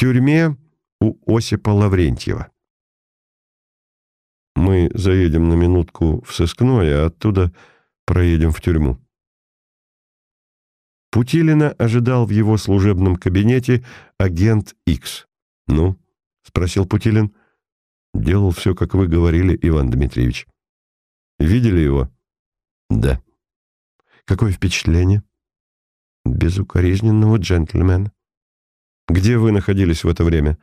тюрьме у Осипа Лаврентьева. Мы заедем на минутку в сыскное, а оттуда проедем в тюрьму. Путилина ожидал в его служебном кабинете агент Икс. «Ну?» — спросил Путилин. «Делал все, как вы говорили, Иван Дмитриевич». «Видели его?» «Да». «Какое впечатление?» «Безукоризненного джентльмена». «Где вы находились в это время?»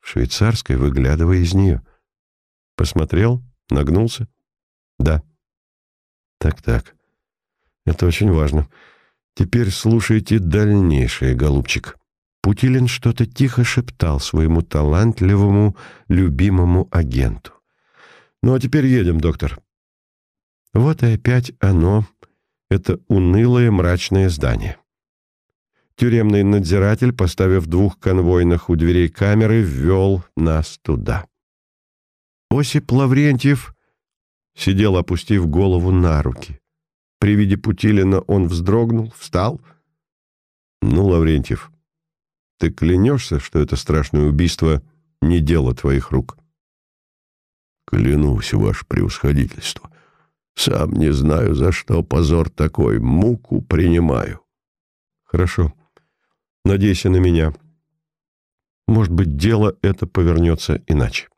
«В швейцарской, выглядывая из нее». «Посмотрел? Нагнулся?» «Да». «Так-так. Это очень важно. Теперь слушайте дальнейшее, голубчик». Путилин что-то тихо шептал своему талантливому, любимому агенту. «Ну а теперь едем, доктор». Вот и опять оно, это унылое мрачное здание. Тюремный надзиратель, поставив двух конвойных у дверей камеры, ввел нас туда. Осип Лаврентьев сидел, опустив голову на руки. При виде Путилина он вздрогнул, встал. «Ну, Лаврентьев, ты клянешься, что это страшное убийство не дело твоих рук?» «Клянусь, ваше превосходительство. Сам не знаю, за что позор такой. Муку принимаю». «Хорошо. Надейся на меня. Может быть, дело это повернется иначе».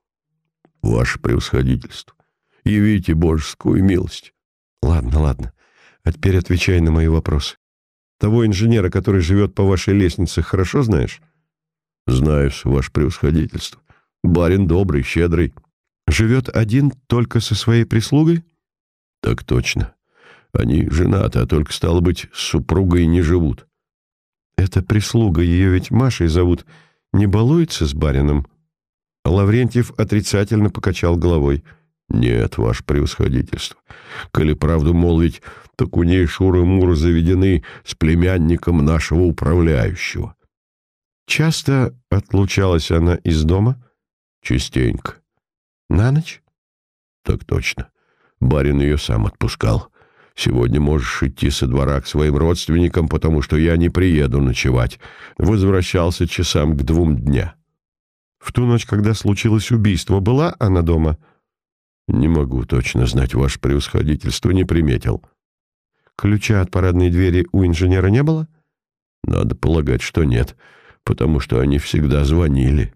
«Ваше превосходительство, явите божескую милость». «Ладно, ладно. А теперь отвечай на мои вопросы. Того инженера, который живет по вашей лестнице, хорошо знаешь? Знаю, ваше превосходительство. Барин добрый, щедрый. Живет один только со своей прислугой? Так точно. Они женаты, а только, стало быть, с супругой не живут. Эта прислуга, ее ведь Машей зовут, не балуется с барином? Лаврентьев отрицательно покачал головой. «Нет, ваше превосходительство. Коли правду молвить, так у ней шуры-муры заведены с племянником нашего управляющего». «Часто отлучалась она из дома?» «Частенько». «На ночь?» «Так точно. Барин ее сам отпускал. Сегодня можешь идти со двора к своим родственникам, потому что я не приеду ночевать. Возвращался часам к двум дня». «В ту ночь, когда случилось убийство, была она дома?» «Не могу точно знать, ваше превосходительство не приметил». «Ключа от парадной двери у инженера не было?» «Надо полагать, что нет, потому что они всегда звонили».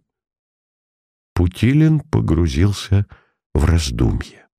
Путилин погрузился в раздумье.